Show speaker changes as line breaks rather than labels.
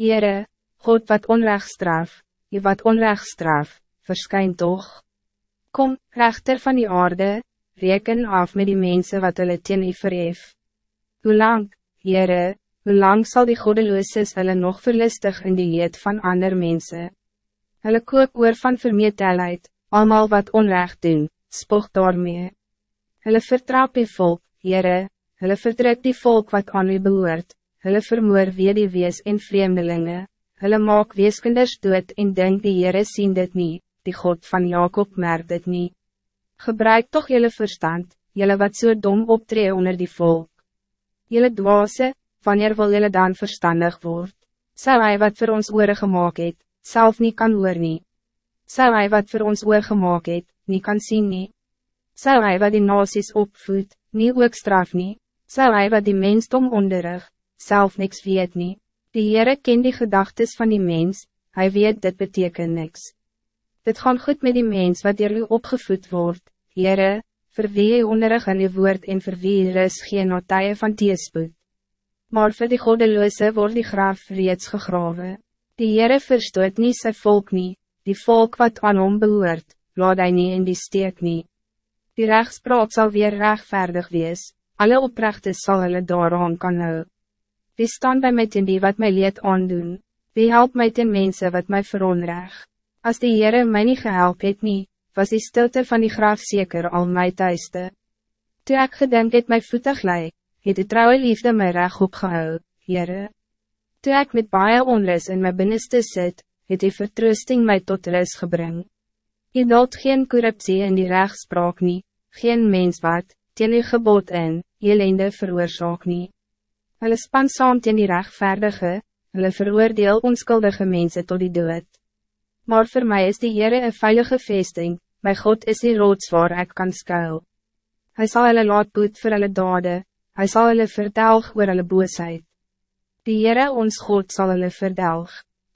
Heere, God wat onrecht straf, je wat onrecht straf, verskyn toch. Kom, rechter van die aarde, reken af met die mensen wat hulle teen u verhef. Hoe lang, Heere, hoe lang zal die godelooses hulle nog verlistig in die heet van ander mensen? Hulle koop oor van vermetelheid, allemaal wat onrecht doen, spog daarmee. Hulle vertrap die volk, Heere, hulle verdruk die volk wat aan u behoort, hulle vermoor wees en vreemdelingen hulle maak weeskinders dood en denk die Heere sien dit niet, die God van Jacob merkt dit niet. Gebruik toch jullie verstand, jullie wat zo so dom optree onder die volk. Jullie dwaase, wanneer wil jullie dan verstandig word? Zou hij wat voor ons oor gemaakt het, zelf niet kan hoor nie? Zou hij wat voor ons oor gemaakt het, niet kan zien nie? Zou hij wat die nasies opvoed, niet ook straf nie? Zou hij wat die mensdom onderrig, zelf niks weet niet? Die Heere ken die gedachtes van die mens, hij weet dit betekent niks. Dit gaan goed met die mens wat hier u opgevoed wordt, Heere, vir wie jy onderig in die woord en vir wie er is geen notaie van teespoed. Maar voor die godeloze wordt die graaf reeds gegrawe. Die Heere verstoot niet zijn volk niet, die volk wat aan hom behoort, laat hy nie in die steek nie. Die rechtspraak zal weer rechtvaardig wees, alle oprechtes zal hulle daaraan kan hou. Wie staan bij mij ten die wat mij leed aandoen? Wie helpt mij ten mensen wat mij veronreg? Als die Heere mij niet gehelp het nie, was die stilte van die graaf zeker al my thuiste. Toe ek gedink het my voetig lei, het die trouwe liefde my reg opgehou, Heere. Toe ek met baie onrus in my binneste sit, het die vertroosting my tot rus gebring. Je dalt geen corruptie in die rechtspraak nie, geen mens wat, teen die gebod in, elende veroorzaak nie. Hulle span saam teen die rechtvaardige, hulle veroordeel onskuldige mensen tot die dood. Maar voor mij is die Heere een veilige vesting, my God is die rots waar ek kan skuil. Hy sal hulle laat boet vir hulle dade, hy sal hulle verdelg oor hulle boosheid. Die Heere ons God zal hulle verdelg.